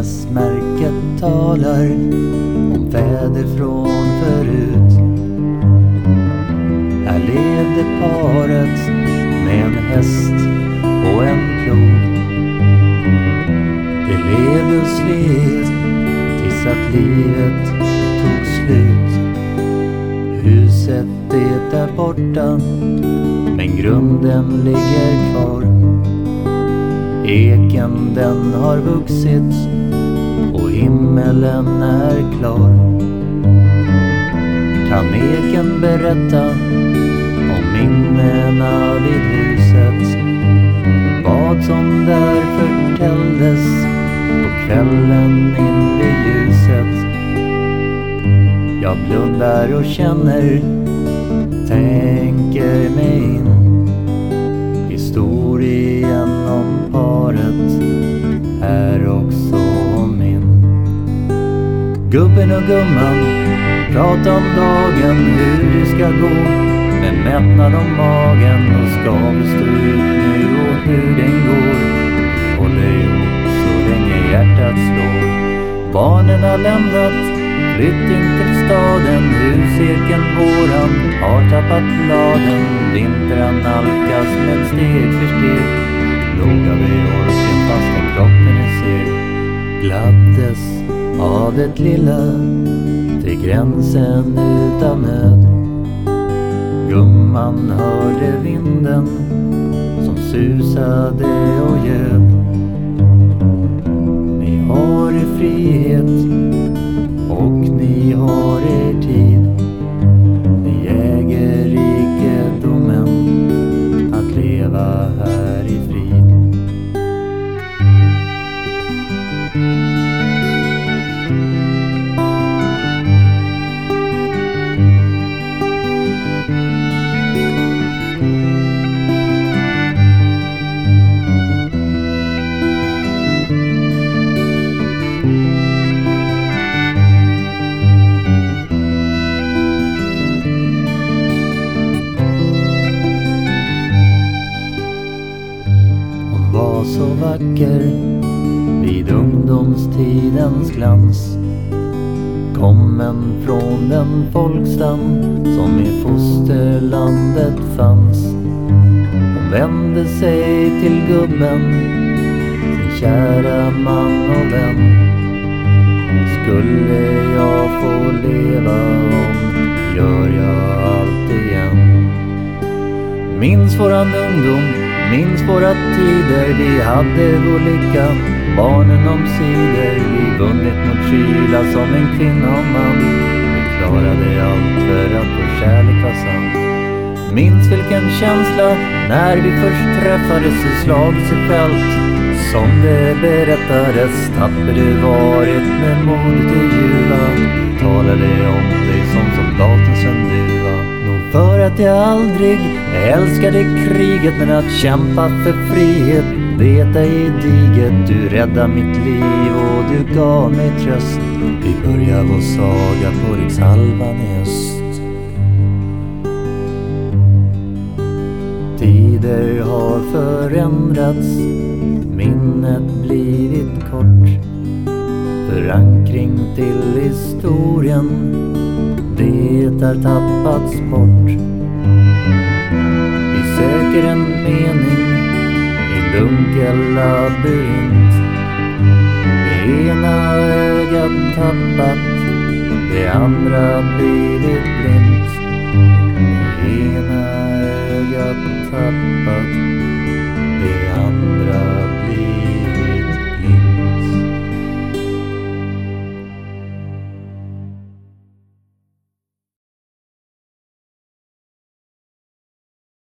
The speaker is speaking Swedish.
Mässmärket talar om väder från förut. Här levde paret med en häst och en plog. Det levde och slet tills att livet tog slut. Huset det är borta men grunden ligger kvar. Eken den har vuxit och himmelen är klar. Kan eken berätta om minnena vid huset? Vad som där förtälldes på kvällen invid ljuset. Jag blundar och känner, tänker mig in Historien om paret här Gubben och gumman prata om dagen, hur det ska gå med mättnad om magen och ska bestå stå ut nu och hur den går håller ihop så länge hjärtat slår Barnen har lämnat Flytt in till staden, huseken våran har tappat bladen. Vintern nalkas med steg för steg. Låga vi orken fastän kroppen är seg. Gladdes Havet lilla till gränsen utan nöd. Gumman hörde vinden som susade och ljöd. Vacker vid ungdomstidens glans. Kommen från den folkstam som i fosterlandet fanns. Hon vände sig till gubben, sin kära man och vän. Skulle jag få leva om, gör jag allt igen. Minns våran ungdom, minns våra tider. Vi hade vår lycka, barnen omsider Vi vunnit mot kyla som en kvinna och man. Vi klarade allt för att vår kärlek var sann. Minns vilken känsla när vi först träffades i slagets fält Som det berättades tapper du varit med modet i ljuva jag aldrig älskade kriget men att kämpa för frihet det är diget Du räddade mitt liv och du gav mig tröst. Vi börjar vår saga på rikshalvan i öst. Tider har förändrats minnet blivit kort. Förankring till historien det har tappats bort söker en mening i en dunkel labyrint. Det ena ögat tappat, det andra blivit blint. Det ena ögat tappat